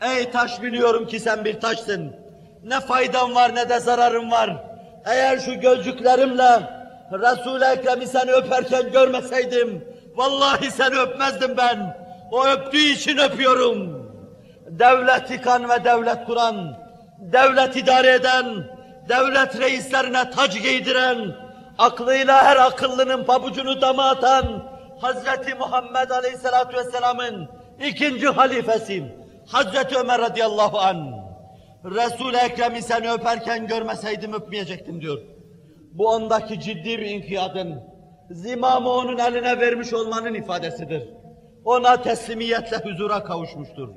Ey taş biliyorum ki sen bir taşsın. Ne faydan var ne de zararın var. Eğer şu gözcüklerimle Resul-i Ekrem'i seni öperken görmeseydim, vallahi seni öpmezdim ben. O öptüğü için öpüyorum. Devlet yıkan ve devlet kuran, devlet idare eden, devlet reislerine tac giydiren, aklıyla her akıllının pabucunu dama atan, Hazreti Muhammed Aleyhisselatü Vesselam'ın ikinci halifesi, Hazreti Ömer radıyallahu an. Resul-i Ekrem'i seni öperken görmeseydim öpmeyecektim diyor. Bu ondaki ciddi bir inkiyadın, zimamı onun eline vermiş olmanın ifadesidir. Ona teslimiyetle huzura kavuşmuştur.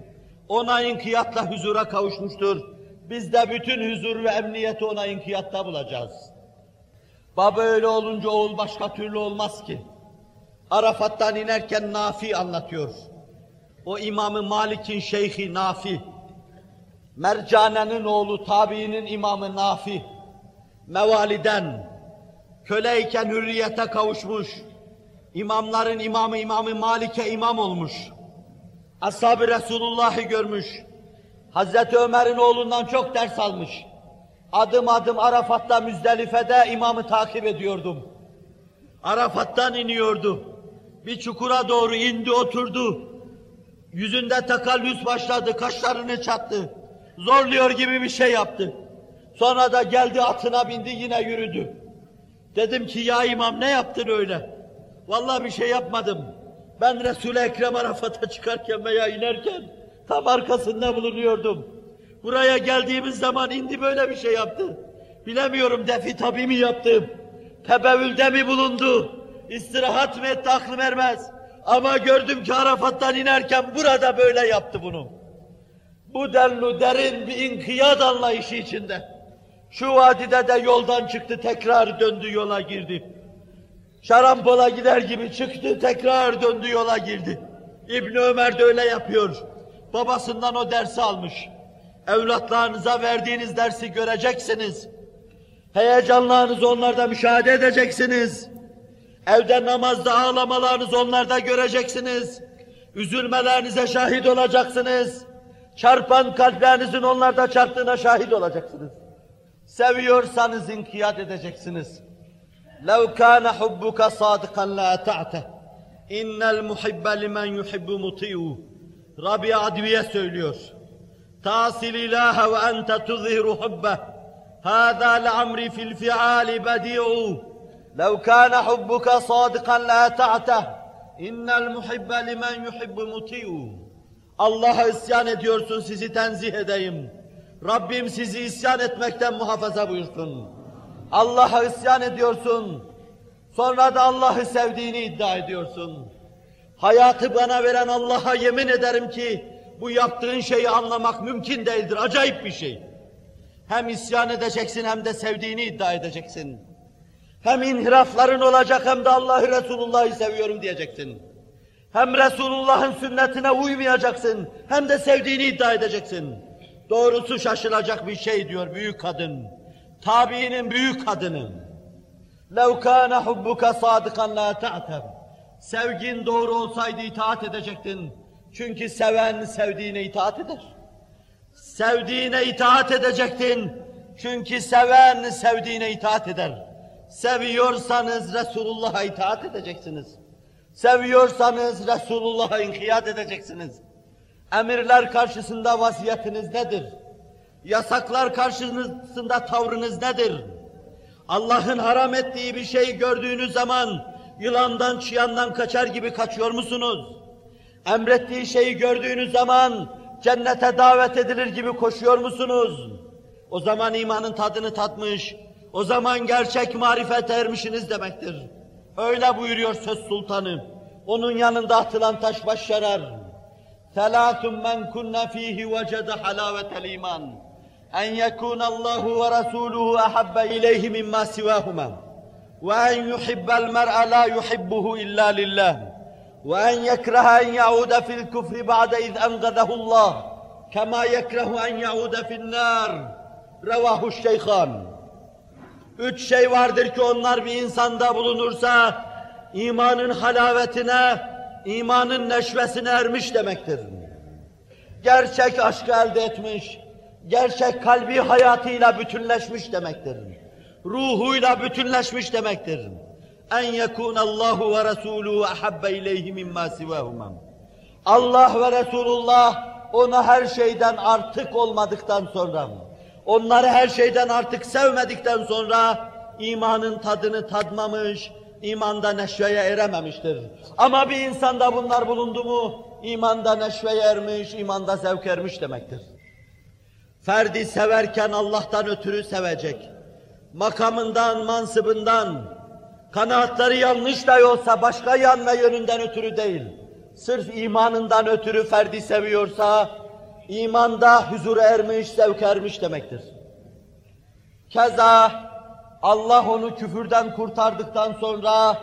Ona inkiyatla huzura kavuşmuştur. Biz de bütün huzur ve emniyeti ona inkiyatta bulacağız. Baba öyle olunca oğul başka türlü olmaz ki. Arafat'tan inerken Nafi anlatıyor. O İmam-ı Malik'in şeyhi Nafi. Mercane'nin oğlu tabiinin imamı Nafi. Mevaliden, köleyken hürriyete kavuşmuş. İmamların imamı İmam-ı Malik'e imam olmuş. Ashab-ı Resulullah'ı görmüş. Hazreti Ömer'in oğlundan çok ders almış. Adım adım Arafat'ta Müzdelife'de imamı takip ediyordum. Arafat'tan iniyordu. Bir çukura doğru indi oturdu. Yüzünde takallüs başladı, kaşlarını çattı. Zorluyor gibi bir şey yaptı. Sonra da geldi atına bindi yine yürüdü. Dedim ki ya imam ne yaptın öyle? Vallahi bir şey yapmadım. Ben Resul-i Ekrem Arafat'a çıkarken veya inerken tam arkasında bulunuyordum. Buraya geldiğimiz zaman indi böyle bir şey yaptı. Bilemiyorum defi tabi mi yaptım? Tebevülde mi bulundu? İstirahat mı etti aklım ermez. Ama gördüm ki Arafat'tan inerken burada böyle yaptı bunu. Bu denli derin bir inkiyat anlayışı içinde. Şu vadide de yoldan çıktı tekrar döndü yola girdi. Şarampola gider gibi çıktı tekrar döndü yola girdi. İbni Ömer de öyle yapıyor. Babasından o dersi almış. Evlatlarınıza verdiğiniz dersi göreceksiniz. Heyecanlarınızı onlarda müşahede edeceksiniz. Evde namazda ağlamalarınızı onlarda göreceksiniz. Üzülmelerinize şahit olacaksınız. Çarpan kalplerinizin onlarda çarptığına şahit olacaksınız. Seviyorsanız inkiyat edeceksiniz. لَوْ كَانَ حُبُّكَ صَادِقًا لَاَتَعْتَهِ اِنَّ الْمُحِبَّ لِمَنْ يُحِبُّ مُطِيعُ Rabia Adviye söylüyor. تَاصِلْ اِلَٰهَ وَاَنْتَ تُظْهِرُ حُبَّهِ هَذَا لَعَمْرِ فِي الْفِعَالِ بَدِيعُ لَوْ كَانَ حُبُّكَ صَادِقًا لَاَتَعْتَهِ اِنَّ الْمُحِبَّ لِمَنْ يُحِبُّ مُطِيعُ Allah'a isyan ediyorsun sizi tenzih edeyim. Rabbim sizi isyan etmekten muhafaza buyursun. Allah'a isyan ediyorsun. Sonra da Allah'ı sevdiğini iddia ediyorsun. Hayatı bana veren Allah'a yemin ederim ki bu yaptığın şeyi anlamak mümkün değildir. Acayip bir şey. Hem isyan edeceksin hem de sevdiğini iddia edeceksin. Hem inhirafların olacak hem de Allah'ı Resulullah'ı seviyorum diyeceksin. Hem Resulullah'ın sünnetine uymayacaksın hem de sevdiğini iddia edeceksin. Doğrusu şaşılacak bir şey diyor büyük kadın. Tabiinin büyük kadını. لَوْ كَانَ حُبُّكَ صَادِقًا لَا تَعْتَبْ Sevgin doğru olsaydı itaat edecektin. Çünkü seven sevdiğine itaat eder. Sevdiğine itaat edecektin. Çünkü seven sevdiğine itaat eder. Seviyorsanız Resulullah'a itaat edeceksiniz. Seviyorsanız Resulullah'a inkiyat edeceksiniz. Emirler karşısında vaziyetiniz nedir? Yasaklar karşısında tavrınız nedir? Allah'ın haram ettiği bir şeyi gördüğünüz zaman yılandan çıyandan kaçar gibi kaçıyor musunuz? Emrettiği şeyi gördüğünüz zaman cennete davet edilir gibi koşuyor musunuz? O zaman imanın tadını tatmış, o zaman gerçek marifet ermişiniz demektir. Öyle buyuruyor söz sultanı. Onun yanında atılan taş baş yarar. Selatun men kunna fihi vecede halavetel iman. En yekunallahu ve rasuluhu ahabbe ileyhi mimma sivahuma. Ve en yuhibbel mer'e la yuhibbuhu illa lillah. Ve en yekreha en yaude fil küfri ba'de iz engazahullah. Kema yekrehu en yaude fil nar. Revahu şeyhan. Üç şey vardır ki onlar bir insanda bulunursa imanın halavetine, imanın neşvesine ermiş demektir. gerçek aşkı elde etmiş, gerçek kalbi hayatıyla bütünleşmiş demektir. Ruhuyla bütünleşmiş demektir. En yekun Allahu ve Resuluhu ahabbe ileyhi mimma sivahuma. Allah ve Resulullah ona her şeyden artık olmadıktan sonra, onları her şeyden artık sevmedikten sonra imanın tadını tadmamış, imanda neşveye erememiştir. Ama bir insanda bunlar bulundu mu, imanda neşveye ermiş, imanda zevk ermiş demektir. Ferdi severken Allah'tan ötürü sevecek. Makamından, mansıbından, kanaatları yanlış da olsa başka yan ve yönünden ötürü değil. Sırf imanından ötürü ferdi seviyorsa, imanda huzur ermiş, zevk ermiş demektir. Keza Allah onu küfürden kurtardıktan sonra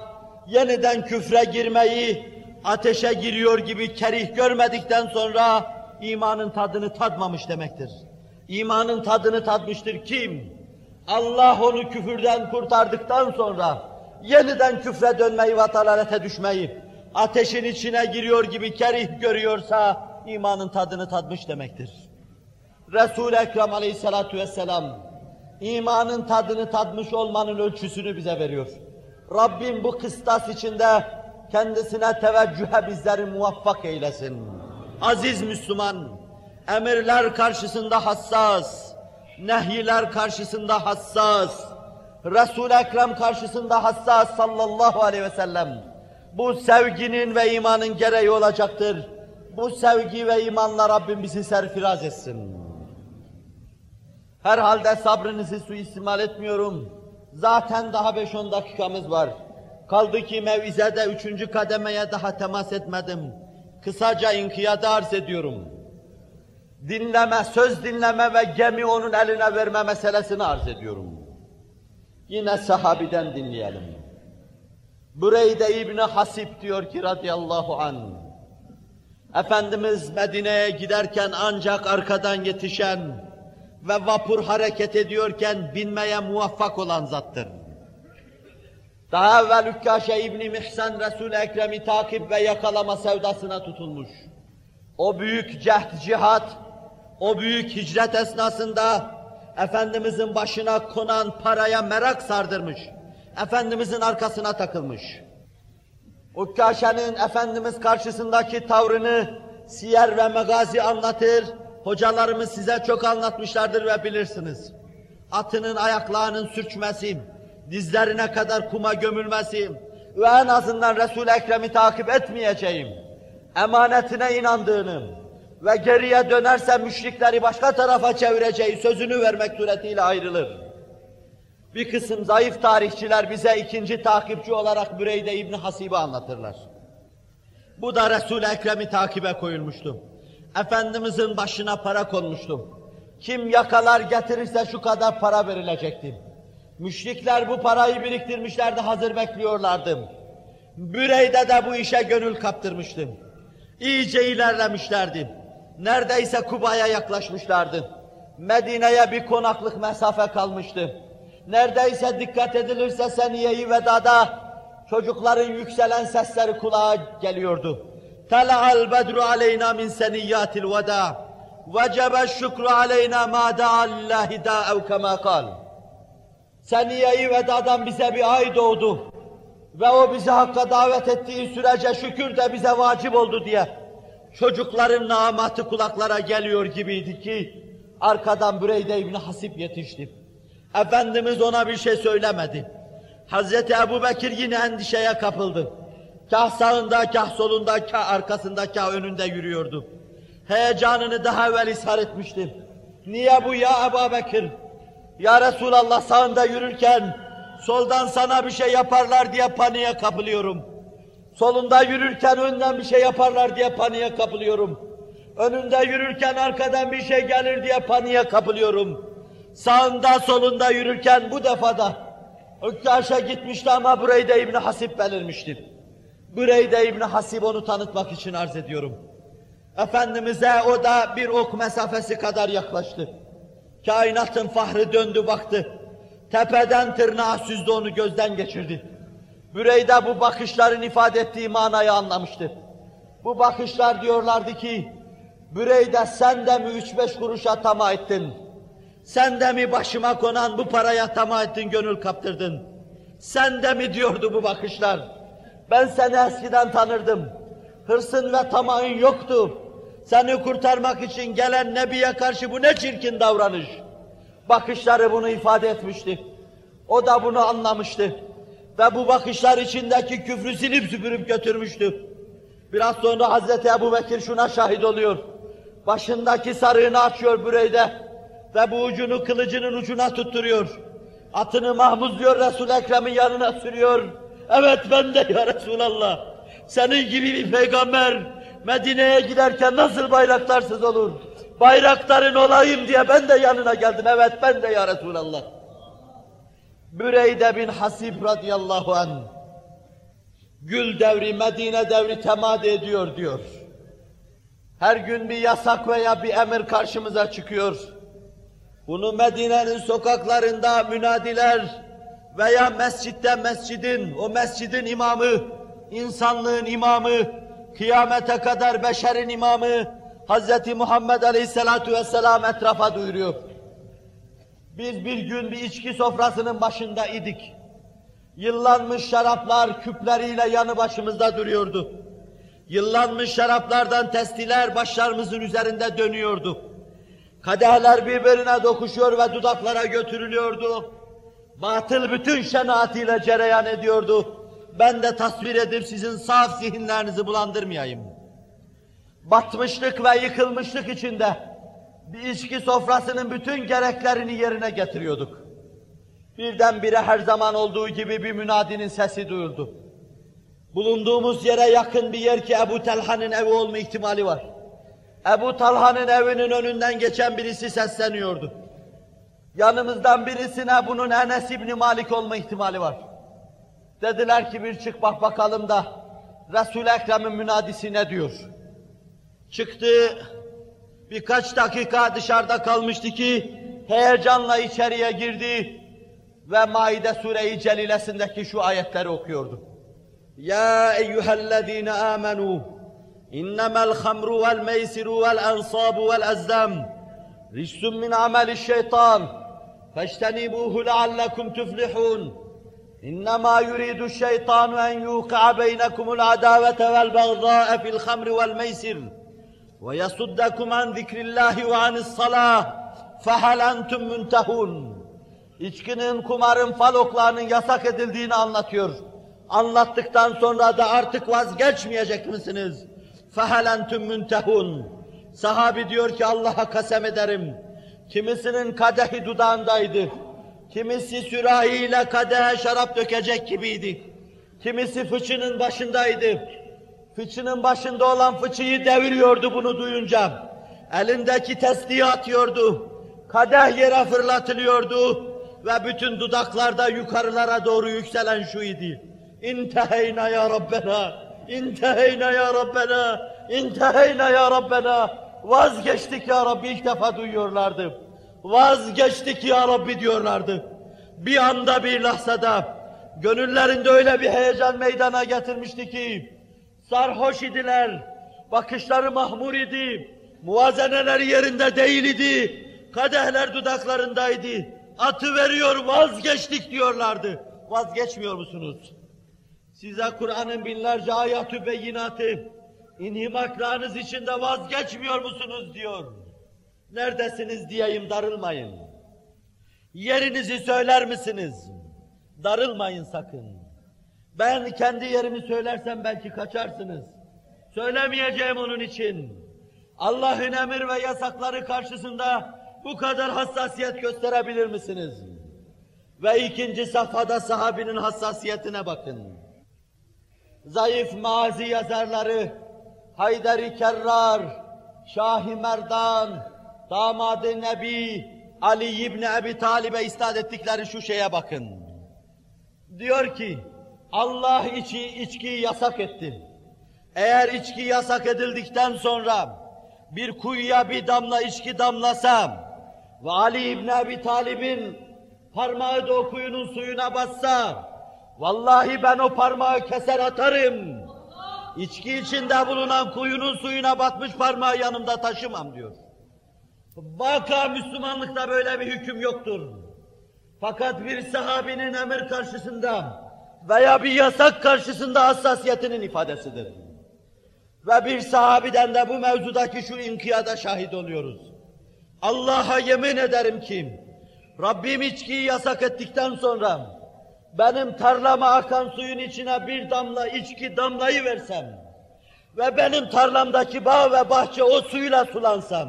yeniden küfre girmeyi, ateşe giriyor gibi kerih görmedikten sonra imanın tadını tadmamış demektir. İmanın tadını tadmıştır kim? Allah onu küfürden kurtardıktan sonra yeniden küfre dönmeyi ve dalalete düşmeyi, ateşin içine giriyor gibi kerih görüyorsa imanın tadını tadmış demektir. Resul-i Ekrem aleyhissalatu vesselam imanın tadını tadmış olmanın ölçüsünü bize veriyor. Rabbim bu kıstas içinde kendisine teveccühe bizleri muvaffak eylesin. Aziz Müslüman, emirler karşısında hassas, nehyiler karşısında hassas, Resul-i Ekrem karşısında hassas sallallahu aleyhi ve sellem. Bu sevginin ve imanın gereği olacaktır. Bu sevgi ve imanla Rabbim bizi serfiraz etsin. Herhalde sabrınızı suistimal etmiyorum. Zaten daha 5-10 dakikamız var. Kaldı ki mevizede üçüncü kademeye daha temas etmedim. Kısaca inkiyada arz ediyorum. Dinleme, söz dinleme ve gemi onun eline verme meselesini arz ediyorum. Yine sahabiden dinleyelim. Bureyde İbni Hasip diyor ki radıyallahu anh, Efendimiz Medine'ye giderken ancak arkadan yetişen ve vapur hareket ediyorken binmeye muvaffak olan zattır. Daha evvel Ükkaşe İbni Mihsan Resul-i Ekrem'i takip ve yakalama sevdasına tutulmuş. O büyük cehd cihat, o büyük hicret esnasında Efendimizin başına konan paraya merak sardırmış. Efendimizin arkasına takılmış. Ukkaşe'nin Efendimiz karşısındaki tavrını siyer ve megazi anlatır. Hocalarımız size çok anlatmışlardır ve bilirsiniz. Atının ayaklarının sürçmesi, dizlerine kadar kuma gömülmesi ve en azından Resul-i Ekrem'i takip etmeyeceğim, emanetine inandığını ve geriye dönerse müşrikleri başka tarafa çevireceği sözünü vermek suretiyle ayrılır. Bir kısım zayıf tarihçiler bize ikinci takipçi olarak Büreyde İbni Hasib'i anlatırlar. Bu da Resul-i Ekrem'i takibe koyulmuştu. Efendimizin başına para konmuştu. Kim yakalar getirirse şu kadar para verilecekti. Müşrikler bu parayı biriktirmişlerdi, hazır bekliyorlardı. Büreyde de bu işe gönül kaptırmıştı. İyice ilerlemişlerdi. Neredeyse Kuba'ya yaklaşmışlardı. Medine'ye bir konaklık mesafe kalmıştı. Neredeyse dikkat edilirse seniyeyi vedada çocukların yükselen sesleri kulağa geliyordu. Tela'al bedru aleyna min seniyyatil veda. Vecebe şükru aleyna ma da'allahi da'ev kema kal. Seniyeyi vedadan bize bir ay doğdu. Ve o bizi hakka davet ettiği sürece şükür de bize vacip oldu diye. Çocukların namatı kulaklara geliyor gibiydi ki, arkadan Büreyde İbni Hasip yetişti. Efendimiz ona bir şey söylemedi. Hazreti Ebu Bekir yine endişeye kapıldı. Kah sağında, kah solunda, kah arkasında, kah önünde yürüyordu. Heyecanını daha evvel ishar etmişti. Niye bu ya Ebu Bekir? Ya Resulallah sağında yürürken soldan sana bir şey yaparlar diye paniğe kapılıyorum. Solunda yürürken önden bir şey yaparlar diye paniğe kapılıyorum. Önünde yürürken arkadan bir şey gelir diye paniğe kapılıyorum. Sağında solunda yürürken bu defada Ökkaş'a gitmişti ama Bureyde İbni Hasip belirmişti. Bureyde İbni Hasip onu tanıtmak için arz ediyorum. Efendimiz'e o da bir ok mesafesi kadar yaklaştı. Kainatın fahri döndü baktı. Tepeden tırnağa süzdü onu gözden geçirdi. Büreyde bu bakışların ifade ettiği manayı anlamıştı. Bu bakışlar diyorlardı ki, Büreyde sen de mi üç beş kuruşa tamah ettin? Sen de mi başıma konan bu paraya tamah ettin, gönül kaptırdın? Sen de mi diyordu bu bakışlar? Ben seni eskiden tanırdım. Hırsın ve tamahın yoktu. Seni kurtarmak için gelen Nebi'ye karşı bu ne çirkin davranış. Bakışları bunu ifade etmişti. O da bunu anlamıştı. Ve bu bakışlar içindeki küfrü silip süpürüp götürmüştü. Biraz sonra Hazreti Ebu Bekir şuna şahit oluyor. Başındaki sarığını açıyor büreyde ve bu ucunu kılıcının ucuna tutturuyor. Atını mahmuzluyor Resul-i Ekrem'in yanına sürüyor. Evet ben de ya Resulallah. Senin gibi bir peygamber Medine'ye giderken nasıl bayraktarsız olur? Bayraktarın olayım diye ben de yanına geldim. Evet ben de ya Resulallah. Büreyde bin Hasib radıyallahu anh gül devri, Medine devri temad ediyor diyor. Her gün bir yasak veya bir emir karşımıza çıkıyor. Bunu Medine'nin sokaklarında münadiler veya mescitte mescidin, o mescidin imamı, insanlığın imamı, kıyamete kadar beşerin imamı, Hz. Muhammed Aleyhisselatu Vesselam etrafa duyuruyor. Biz bir gün bir içki sofrasının başında idik. Yıllanmış şaraplar küpleriyle yanı başımızda duruyordu. Yıllanmış şaraplardan testiler başlarımızın üzerinde dönüyordu. Kadehler birbirine dokuşuyor ve dudaklara götürülüyordu. Batıl bütün şenaatiyle cereyan ediyordu. Ben de tasvir edip sizin saf zihinlerinizi bulandırmayayım. Batmışlık ve yıkılmışlık içinde bir içki sofrasının bütün gereklerini yerine getiriyorduk. Birdenbire her zaman olduğu gibi bir münadinin sesi duyuldu. Bulunduğumuz yere yakın bir yer ki Ebu Talha'nın evi olma ihtimali var. Ebu Talha'nın evinin önünden geçen birisi sesleniyordu. Yanımızdan birisine bunun Enes İbni Malik olma ihtimali var. Dediler ki bir çık bak bakalım da Resul-i Ekrem'in münadisi ne diyor? Çıktı, birkaç dakika dışarıda kalmıştı ki heyecanla içeriye girdi ve Maide Sure-i Celilesindeki şu ayetleri okuyordu. Ya eyyühellezine amenu innemel hamru vel meysiru vel ensabu vel ezzam ricsun min ameli şeytan feştenibuhu leallekum tuflihun إنما يريد الشيطان أن يوقع بينكم العداوة والبغضاء في الخمر والميسر ويصدكم عن ذكر الله وعن الصلاة فهل أنتم منتهون İçkinin, kumarın, faloklarının yasak edildiğini anlatıyor. Anlattıktan sonra da artık vazgeçmeyecek misiniz? fehelentüm müntehun. Sahabi diyor ki Allah'a kasem ederim. Kimisinin kadehi dudağındaydı. Kimisi sürahiyle kadehe şarap dökecek gibiydi. Kimisi fıçının başındaydı. Fıçının başında olan fıçıyı deviriyordu bunu duyunca. Elindeki tesliği atıyordu. Kadeh yere fırlatılıyordu. Ve bütün dudaklarda yukarılara doğru yükselen şu idi. İnteheyna ya Rabbena inteheyna ya Rabbena, inteheyna ya Rabbena. Vazgeçtik ya Rabbi ilk defa duyuyorlardı. Vazgeçtik ya Rabbi diyorlardı. Bir anda bir lahzada gönüllerinde öyle bir heyecan meydana getirmişti ki sarhoş idiler, bakışları mahmur idi, muvazeneleri yerinde değil idi, kadehler dudaklarındaydı. Atı veriyor vazgeçtik diyorlardı. Vazgeçmiyor musunuz? Size Kur'an'ın binlerce ayatü beyinatı, inhimaklarınız içinde vazgeçmiyor musunuz diyor. Neredesiniz diyeyim darılmayın. Yerinizi söyler misiniz? Darılmayın sakın. Ben kendi yerimi söylersem belki kaçarsınız. Söylemeyeceğim onun için. Allah'ın emir ve yasakları karşısında bu kadar hassasiyet gösterebilir misiniz? Ve ikinci safhada sahabinin hassasiyetine bakın. Zayıf mazi yazarları Haydar-ı Kerrar, Şah-ı Merdan, damadı Nebi Ali İbni Ebi Talib'e istat ettikleri şu şeye bakın. Diyor ki, Allah içi, içkiyi yasak etti. Eğer içki yasak edildikten sonra bir kuyuya bir damla içki damlasam ve Ali İbni Ebi Talib'in parmağı da o kuyunun suyuna bassa, vallahi ben o parmağı keser atarım. İçki içinde bulunan kuyunun suyuna batmış parmağı yanımda taşımam diyor. Vaka Müslümanlıkta böyle bir hüküm yoktur. Fakat bir sahabinin emir karşısında veya bir yasak karşısında hassasiyetinin ifadesidir. Ve bir sahabiden de bu mevzudaki şu inkiyada şahit oluyoruz. Allah'a yemin ederim ki Rabbim içkiyi yasak ettikten sonra benim tarlama akan suyun içine bir damla içki damlayı versem ve benim tarlamdaki bağ ve bahçe o suyla sulansam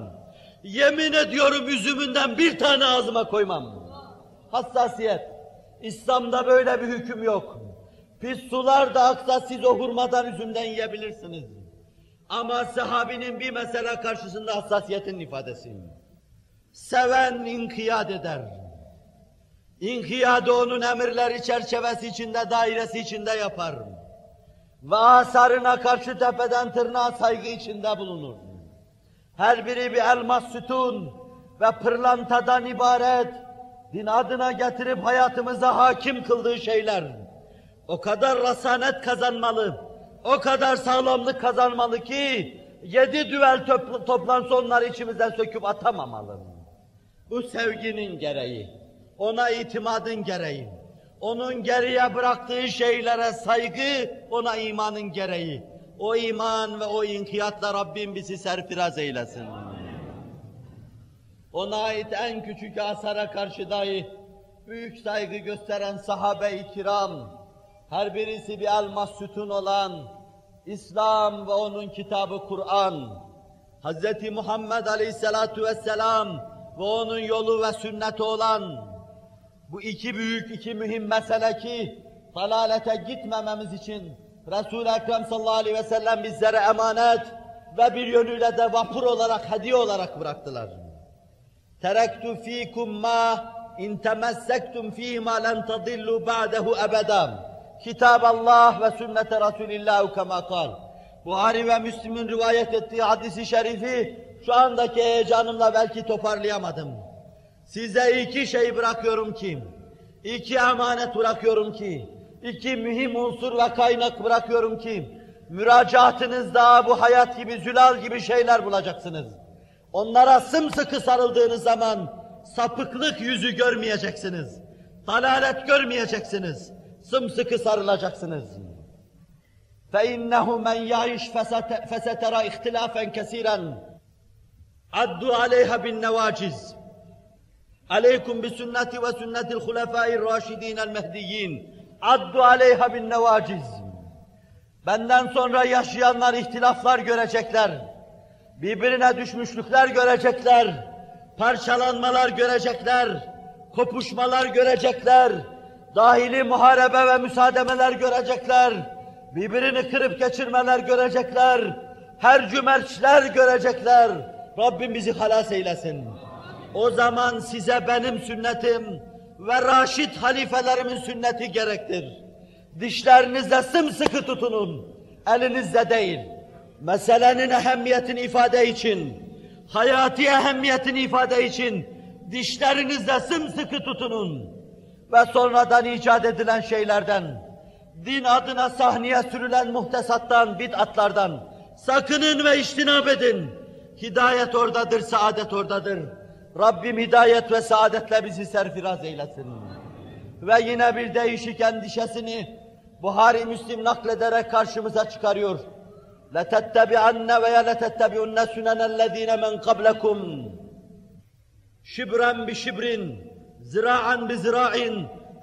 yemin ediyorum üzümünden bir tane ağzıma koymam. Hassasiyet. İslam'da böyle bir hüküm yok. Pis sular da aksa siz o hurmadan üzümden yiyebilirsiniz. Ama sahabinin bir mesele karşısında hassasiyetin ifadesi. Seven inkiyat eder. İnkiyadı onun emirleri çerçevesi içinde, dairesi içinde yapar. Ve asarına karşı tepeden tırnağa saygı içinde bulunur. Her biri bir elmas sütun ve pırlantadan ibaret, din adına getirip hayatımıza hakim kıldığı şeyler. O kadar rasanet kazanmalı, o kadar sağlamlık kazanmalı ki, yedi düvel topl toplansa onları içimizden söküp atamamalı. Bu sevginin gereği, ona itimadın gereği, onun geriye bıraktığı şeylere saygı, ona imanın gereği. O iman ve o inkiyatla Rabbim bizi serfiraz eylesin. Ona ait en küçük asara karşı dahi büyük saygı gösteren sahabe-i kiram, her birisi bir elmas sütun olan İslam ve onun kitabı Kur'an, Hz. Muhammed Aleyhisselatu Vesselam ve onun yolu ve sünneti olan bu iki büyük, iki mühim mesele ki dalalete gitmememiz için Resul-i Ekrem sallallahu aleyhi ve sellem bizlere emanet ve bir yönüyle de vapur olarak, hediye olarak bıraktılar. Terektu fikum ma in temessektum fihi ma len tadillu ba'dehu ebeden. Kitab Allah ve sünnete Resulillah kema kal. Buhari ve Müslim'in rivayet ettiği hadisi şerifi şu andaki heyecanımla belki toparlayamadım. Size iki şey bırakıyorum ki, iki emanet bırakıyorum ki, iki mühim unsur ve kaynak bırakıyorum ki, müracaatınızda bu hayat gibi, zülal gibi şeyler bulacaksınız. Onlara sımsıkı sarıldığınız zaman sapıklık yüzü görmeyeceksiniz. Dalalet görmeyeceksiniz. Sımsıkı sarılacaksınız. فَاِنَّهُ مَنْ يَعِشْ فَسَتَرَى اِخْتِلَافًا كَثِيرًا عَدُّوا عَلَيْهَا بِالنَّوَاجِزِ Aleykum bi sünneti ve sünnetil hulefâir raşidîn el mehdiyyin. Addu aleyha bin nevaciz. Benden sonra yaşayanlar ihtilaflar görecekler. Birbirine düşmüşlükler görecekler. Parçalanmalar görecekler. Kopuşmalar görecekler. Dahili muharebe ve müsaademeler görecekler. Birbirini kırıp geçirmeler görecekler. Her cümerçler görecekler. Rabbim bizi halas eylesin. O zaman size benim sünnetim ve raşit halifelerimin sünneti gerektir. Dişlerinizle sımsıkı tutunun, elinizle değil. Meselenin ehemmiyetini ifade için, hayati ehemmiyetini ifade için dişlerinizle sımsıkı tutunun. Ve sonradan icat edilen şeylerden, din adına sahneye sürülen muhtesattan, bid'atlardan sakının ve iştinab edin. Hidayet oradadır, saadet oradadır. Rabbim hidayet ve saadetle bizi serfiraz eylesin. Ve yine bir değişik endişesini Buhari Müslim naklederek karşımıza çıkarıyor. لَتَتَّبِعَنَّ وَيَا لَتَتَّبِعُنَّ سُنَنَ الَّذ۪ينَ مَنْ قَبْلَكُمْ شِبْرًا بِشِبْرٍ زِرَاعًا بِزِرَاعٍ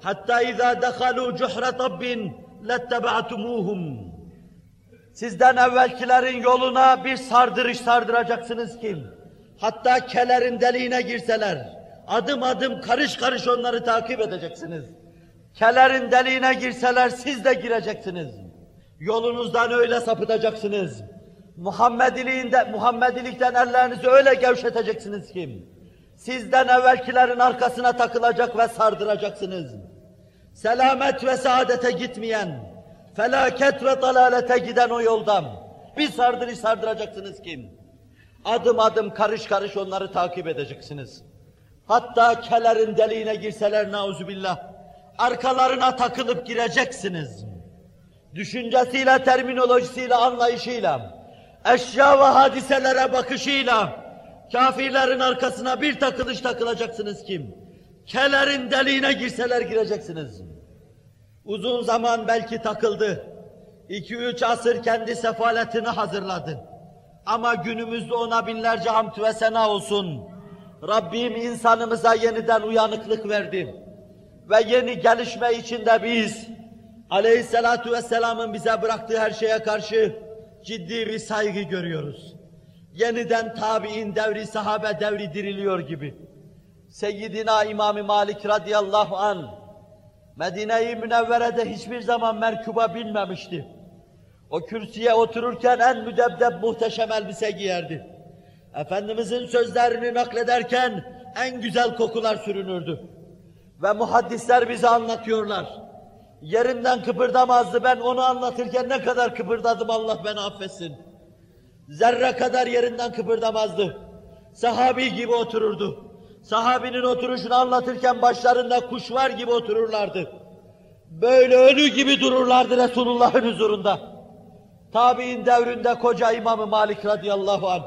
حَتَّى اِذَا دَخَلُوا جُحْرَ طَبٍّ لَاتَّبَعْتُمُوهُمْ Sizden evvelkilerin yoluna bir sardırış sardıracaksınız ki, Hatta kelerin deliğine girseler, adım adım karış karış onları takip edeceksiniz. Kelerin deliğine girseler siz de gireceksiniz. Yolunuzdan öyle sapıtacaksınız. Muhammediliğinde, Muhammedilikten ellerinizi öyle gevşeteceksiniz ki, sizden evvelkilerin arkasına takılacak ve sardıracaksınız. Selamet ve saadete gitmeyen, felaket ve dalalete giden o yoldan bir sardırış sardıracaksınız ki, adım adım karış karış onları takip edeceksiniz. Hatta kelerin deliğine girseler nauzubillah, arkalarına takılıp gireceksiniz. düşüncesiyle, terminolojisiyle, anlayışıyla, eşya ve hadiselere bakışıyla, kafirlerin arkasına bir takılış takılacaksınız kim? Kelerin deliğine girseler gireceksiniz. Uzun zaman belki takıldı. İki üç asır kendi sefaletini hazırladı. Ama günümüzde ona binlerce hamd ve sena olsun. Rabbim insanımıza yeniden uyanıklık verdi. Ve yeni gelişme içinde biz, aleyhissalatu vesselamın bize bıraktığı her şeye karşı ciddi bir saygı görüyoruz. Yeniden tabi'in devri, sahabe devri diriliyor gibi. Seyyidina İmam Malik radıyallahu an Medine-i Münevvere'de hiçbir zaman merkuba binmemişti. O kürsüye otururken en müdebdeb muhteşem elbise giyerdi. Efendimizin sözlerini naklederken en güzel kokular sürünürdü. Ve muhaddisler bize anlatıyorlar. Yerinden kıpırdamazdı. Ben onu anlatırken ne kadar kıpırdadım Allah beni affetsin. Zerre kadar yerinden kıpırdamazdı. Sahabi gibi otururdu. Sahabinin oturuşunu anlatırken başlarında kuş var gibi otururlardı. Böyle ölü gibi dururlardı Resulullah'ın huzurunda. Tabi'in devrinde koca İmam-ı Malik radıyallahu anh.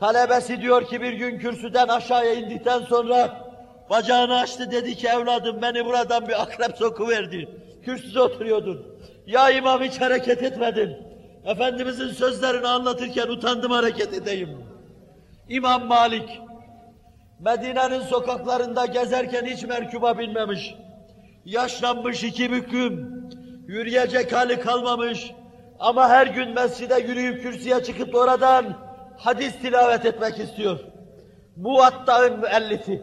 Talebesi diyor ki bir gün kürsüden aşağıya indikten sonra bacağını açtı dedi ki evladım beni buradan bir akrep sokuverdi. Kürsüde oturuyordun. Ya imam hiç hareket etmedin. Efendimizin sözlerini anlatırken utandım hareket edeyim. İmam Malik Medine'nin sokaklarında gezerken hiç merkuba binmemiş. Yaşlanmış iki büküm, yürüyecek hali kalmamış. Ama her gün mescide yürüyüp kürsüye çıkıp oradan hadis tilavet etmek istiyor. Muatta'ın müellifi.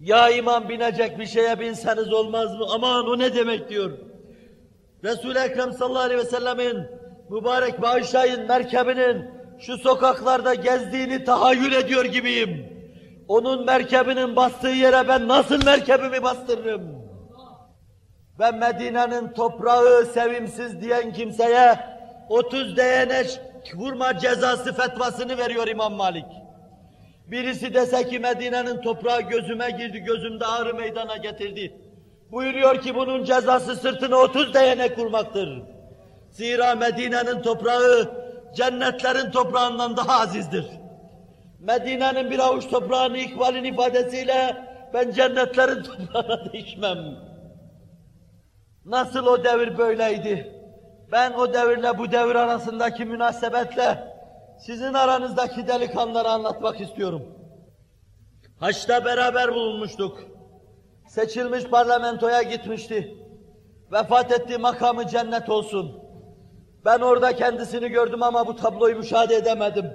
Ya imam binecek bir şeye binseniz olmaz mı? Aman o ne demek diyor. Resul-i Ekrem sallallahu aleyhi ve sellemin mübarek bağışlayın merkebinin şu sokaklarda gezdiğini tahayyül ediyor gibiyim. Onun merkebinin bastığı yere ben nasıl merkebimi bastırırım? Ve Medine'nin toprağı sevimsiz diyen kimseye 30 değeneş vurma cezası fetvasını veriyor İmam Malik. Birisi dese ki Medine'nin toprağı gözüme girdi, gözümde ağrı meydana getirdi. Buyuruyor ki bunun cezası sırtına 30 değnek vurmaktır. Zira Medine'nin toprağı cennetlerin toprağından daha azizdir. Medine'nin bir avuç toprağını ikbalin ifadesiyle ben cennetlerin toprağına değişmem. Nasıl o devir böyleydi? Ben o devirle bu devir arasındaki münasebetle sizin aranızdaki delikanlıları anlatmak istiyorum. Haçta beraber bulunmuştuk. Seçilmiş parlamentoya gitmişti. Vefat etti makamı cennet olsun. Ben orada kendisini gördüm ama bu tabloyu müşahede edemedim.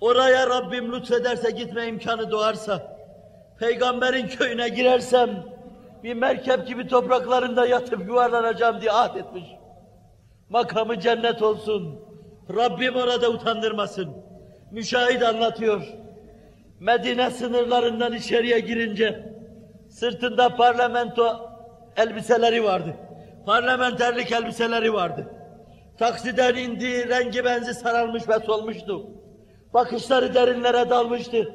Oraya Rabbim lütfederse gitme imkanı doğarsa, peygamberin köyüne girersem, bir merkep gibi topraklarında yatıp yuvarlanacağım diye ahd etmiş. Makamı cennet olsun. Rabbim orada utandırmasın. Müşahit anlatıyor. Medine sınırlarından içeriye girince sırtında parlamento elbiseleri vardı. Parlamenterlik elbiseleri vardı. Taksiden indi, rengi benzi sararmış ve solmuştu. Bakışları derinlere dalmıştı.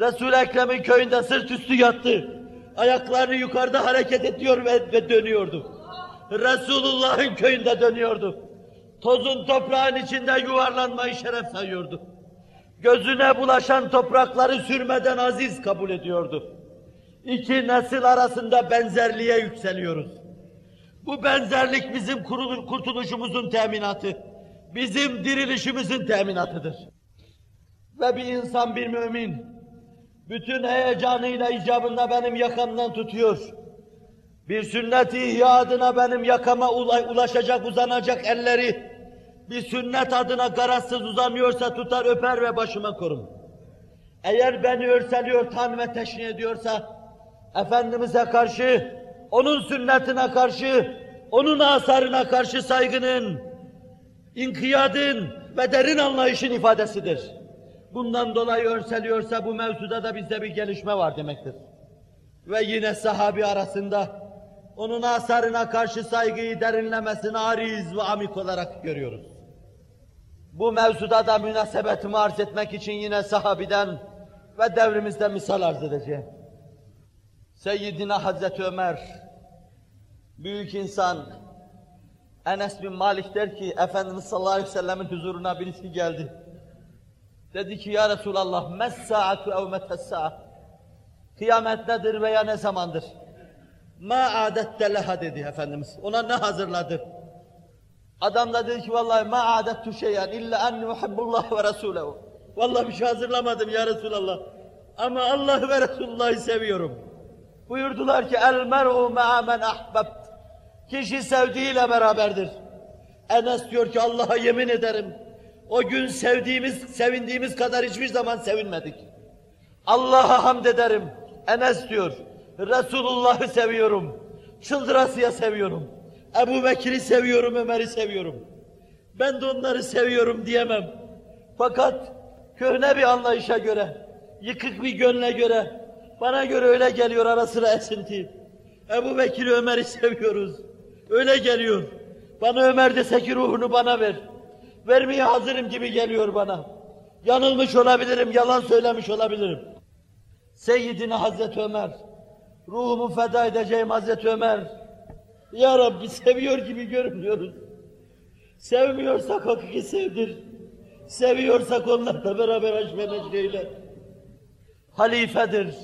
Resul-i Ekrem'in köyünde sırt üstü yattı. Ayaklarını yukarıda hareket ediyor ve, ve dönüyordu. Resulullah'ın köyünde dönüyordu. Tozun toprağın içinde yuvarlanmayı şeref sayıyordu. Gözüne bulaşan toprakları sürmeden aziz kabul ediyordu. İki nesil arasında benzerliğe yükseliyoruz. Bu benzerlik bizim kurtuluşumuzun teminatı. Bizim dirilişimizin teminatıdır. Ve bir insan, bir mümin, bütün heyecanıyla icabında benim yakamdan tutuyor. Bir sünnet ihya adına benim yakama ulaşacak, uzanacak elleri, bir sünnet adına garazsız uzanıyorsa tutar öper ve başıma korum. Eğer beni örseliyor, tan ve teşni ediyorsa, Efendimiz'e karşı, onun sünnetine karşı, onun asarına karşı saygının, inkiyadın ve derin anlayışın ifadesidir. Bundan dolayı örseliyorsa bu mevzuda da bizde bir gelişme var demektir. Ve yine sahabi arasında onun asarına karşı saygıyı derinlemesine ariz ve amik olarak görüyoruz. Bu mevzuda da münasebetimi arz etmek için yine sahabiden ve devrimizde misal arz edeceğim. Seyyidina Hazreti Ömer, büyük insan, Enes bin Malik der ki, Efendimiz sallallahu aleyhi ve sellemin huzuruna birisi geldi. Dedi ki, Ya Resulallah, mes sa'atu ev metes. Kıyamet nedir veya ne zamandır? Ma adette leha dedi Efendimiz. Ona ne hazırladı? Adam da dedi ki, vallahi ma adettu şeyen illa enni uhibbullah ve Resulehu. Vallahi bir şey hazırlamadım ya Resulallah. Ama Allah ve Resulullah'ı seviyorum. Buyurdular ki, el mer'u ma'a men ahbebt. Kişi sevdiğiyle beraberdir. Enes diyor ki Allah'a yemin ederim. O gün sevdiğimiz, sevindiğimiz kadar hiçbir zaman sevinmedik. Allah'a hamd ederim. Enes diyor. Resulullah'ı seviyorum. Çıldırasıya seviyorum. Ebu Bekir'i seviyorum, Ömer'i seviyorum. Ben de onları seviyorum diyemem. Fakat köhne bir anlayışa göre, yıkık bir gönle göre, bana göre öyle geliyor ara sıra esinti. Ebu Bekir'i, Ömer'i seviyoruz. Öyle geliyor. Bana Ömer dese ki ruhunu bana ver. Vermeye hazırım gibi geliyor bana. Yanılmış olabilirim, yalan söylemiş olabilirim. Seyyidina Hazreti Ömer, ruhumu feda edeceğim Hazreti Ömer. Ya Rabbi seviyor gibi görünüyoruz. Sevmiyorsak hakiki sevdir. Seviyorsak onlarla beraber aşk ve. Halifedir.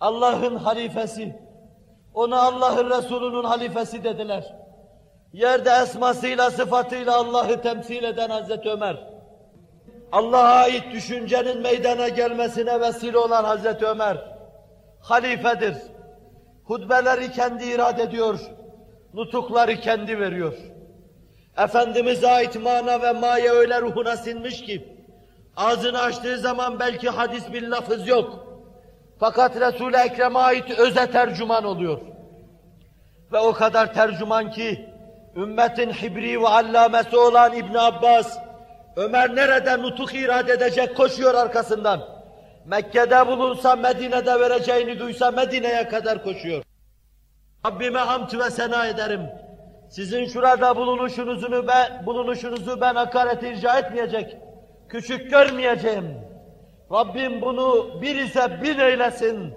Allah'ın halifesi. Ona Allah'ın Resulü'nün halifesi dediler. Yerde esmasıyla, sıfatıyla Allah'ı temsil eden Hazreti Ömer. Allah'a ait düşüncenin meydana gelmesine vesile olan Hazreti Ömer. Halifedir. Hutbeleri kendi irade ediyor. Nutukları kendi veriyor. Efendimiz'e ait mana ve maye öyle ruhuna sinmiş ki, ağzını açtığı zaman belki hadis bir lafız yok. Fakat Resul-i Ekrem'e ait öze tercüman oluyor. Ve o kadar tercüman ki, ümmetin hibri ve allamesi olan İbn Abbas, Ömer nerede nutuk irade edecek koşuyor arkasından. Mekke'de bulunsa Medine'de vereceğini duysa Medine'ye kadar koşuyor. Rabbime hamd ve sena ederim. Sizin şurada bulunuşunuzu ben, bulunuşunuzu ben hakaret irca etmeyecek, küçük görmeyeceğim. Rabbim bunu bir ise bin eylesin.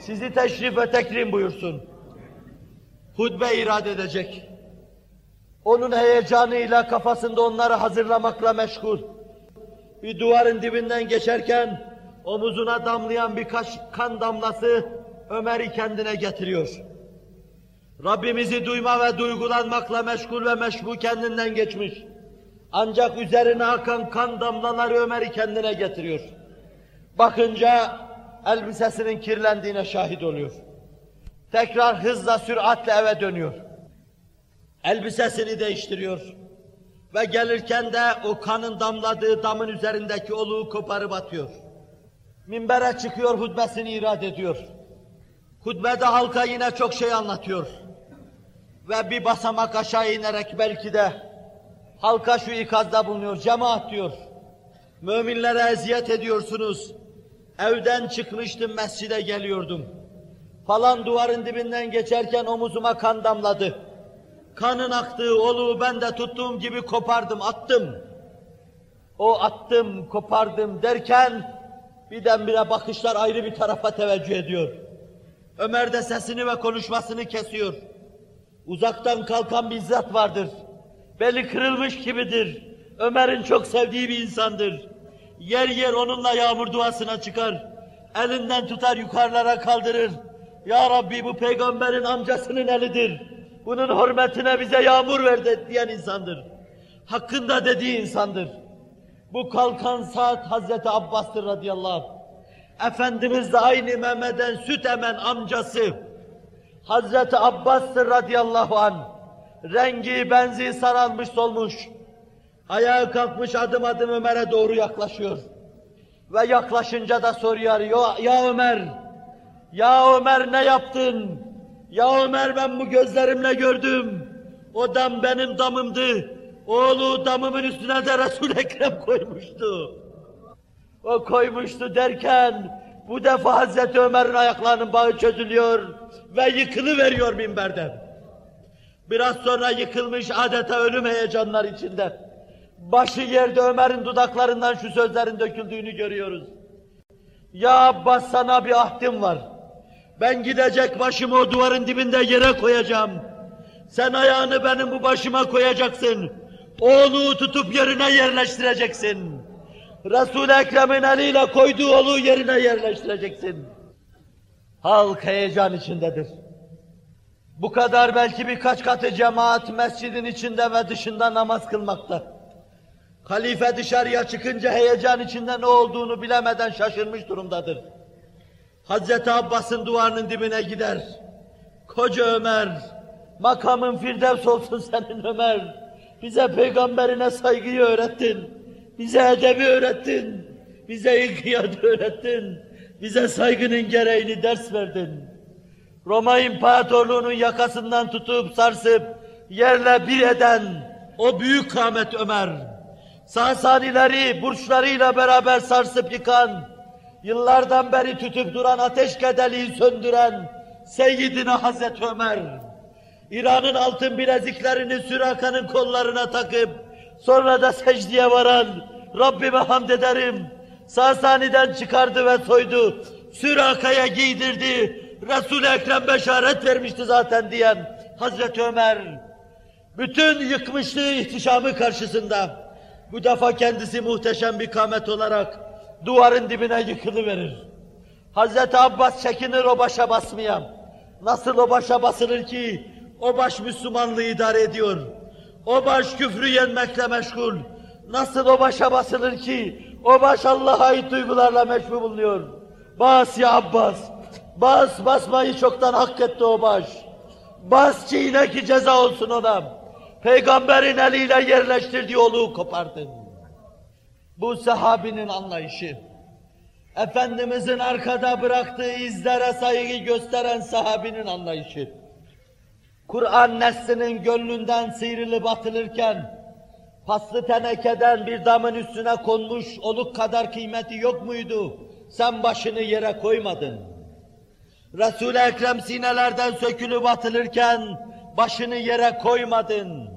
Sizi teşrif ve tekrim buyursun. Hutbe irade edecek. Onun heyecanıyla kafasında onları hazırlamakla meşgul. Bir duvarın dibinden geçerken omuzuna damlayan birkaç kan damlası Ömer'i kendine getiriyor. Rabbimizi duyma ve duygulanmakla meşgul ve meşbu kendinden geçmiş. Ancak üzerine akan kan damlaları Ömer'i kendine getiriyor. Bakınca elbisesinin kirlendiğine şahit oluyor. Tekrar hızla, süratle eve dönüyor. Elbisesini değiştiriyor. Ve gelirken de o kanın damladığı damın üzerindeki oluğu koparıp atıyor. Minbere çıkıyor, hutbesini irade ediyor. Hutbede halka yine çok şey anlatıyor. Ve bir basamak aşağı inerek belki de halka şu ikazda bulunuyor. Cemaat diyor. Müminlere eziyet ediyorsunuz. Evden çıkmıştım, mescide geliyordum. Falan duvarın dibinden geçerken omuzuma kan damladı. Kanın aktığı oluğu ben de tuttuğum gibi kopardım, attım. O attım, kopardım derken birdenbire bakışlar ayrı bir tarafa teveccüh ediyor. Ömer de sesini ve konuşmasını kesiyor. Uzaktan kalkan bir zat vardır. Beli kırılmış gibidir. Ömer'in çok sevdiği bir insandır. Yer yer onunla yağmur duasına çıkar. Elinden tutar yukarılara kaldırır. Ya Rabbi bu peygamberin amcasının elidir. Bunun hürmetine bize yağmur ver de diyen insandır. Hakkında dediği insandır. Bu kalkan saat Hazreti Abbas'tır radıyallahu anh. Efendimiz de aynı Mehmet'en süt emen amcası. Hazreti Abbas'tır radıyallahu anh. Rengi benzi sararmış solmuş. Ayağa kalkmış adım adım Ömer'e doğru yaklaşıyor. Ve yaklaşınca da soruyor, ya Ömer, ya Ömer ne yaptın? Ya Ömer ben bu gözlerimle gördüm. O dam benim damımdı. Oğlu damımın üstüne de Resul-i Ekrem koymuştu. O koymuştu derken bu defa Hazreti Ömer'in ayaklarının bağı çözülüyor ve yıkılıveriyor minberden. Biraz sonra yıkılmış adeta ölüm heyecanlar içinde. Başı yerde Ömer'in dudaklarından şu sözlerin döküldüğünü görüyoruz. Ya Abbas sana bir ahdim var. Ben gidecek başımı o duvarın dibinde yere koyacağım. Sen ayağını benim bu başıma koyacaksın. Oğlu tutup yerine yerleştireceksin. Resul-i Ekrem'in eliyle koyduğu oğlu yerine yerleştireceksin. Halk heyecan içindedir. Bu kadar belki birkaç katı cemaat mescidin içinde ve dışında namaz kılmakta. Halife dışarıya çıkınca heyecan içinde ne olduğunu bilemeden şaşırmış durumdadır. Hazreti Abbas'ın duvarının dibine gider. Koca Ömer, makamın firdevs olsun senin Ömer. Bize peygamberine saygıyı öğrettin. Bize edebi öğrettin. Bize inkiyatı öğrettin. Bize saygının gereğini ders verdin. Roma İmparatorluğu'nun yakasından tutup sarsıp yerle bir eden o büyük kâmet Ömer, Sasanileri burçlarıyla beraber sarsıp yıkan, yıllardan beri tütüp duran ateş kedeliği söndüren Seyyidina Hazreti Ömer, İran'ın altın bileziklerini Süraka'nın kollarına takıp, sonra da secdeye varan, Rabbime hamd ederim, Sasani'den çıkardı ve soydu, Süraka'ya giydirdi, Resul-i Ekrem beşaret vermişti zaten diyen Hazreti Ömer, bütün yıkmışlığı ihtişamı karşısında, bu defa kendisi muhteşem bir kamet olarak duvarın dibine yıkılıverir. Hazreti Abbas çekinir o başa basmaya. Nasıl o başa basılır ki o baş Müslümanlığı idare ediyor. O baş küfrü yenmekle meşgul. Nasıl o başa basılır ki o baş Allah'a ait duygularla meşgul bulunuyor. Bas ya Abbas. Bas basmayı çoktan hak etti o baş. Bas çiğne ki ceza olsun ona. Peygamberin eliyle yerleştirdiği oluğu kopardın. Bu sahabinin anlayışı. Efendimizin arkada bıraktığı izlere saygı gösteren sahabinin anlayışı. Kur'an neslinin gönlünden sıyrılıp atılırken, paslı tenekeden bir damın üstüne konmuş oluk kadar kıymeti yok muydu? Sen başını yere koymadın. Resul-i Ekrem sinelerden sökülüp atılırken, başını yere koymadın.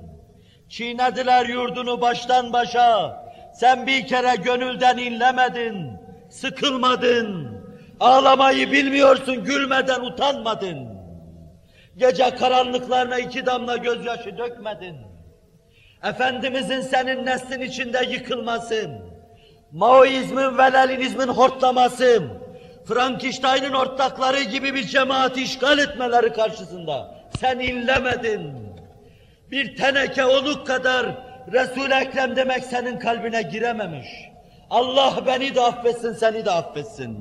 Çiğnediler yurdunu baştan başa. Sen bir kere gönülden inlemedin, sıkılmadın. Ağlamayı bilmiyorsun, gülmeden utanmadın. Gece karanlıklarına iki damla gözyaşı dökmedin. Efendimizin senin neslin içinde yıkılması, Maoizmin ve Leninizmin hortlaması, Frankenstein'ın ortakları gibi bir cemaati işgal etmeleri karşısında sen inlemedin. Bir teneke oluk kadar Resul-i Ekrem demek senin kalbine girememiş. Allah beni de affetsin, seni de affetsin.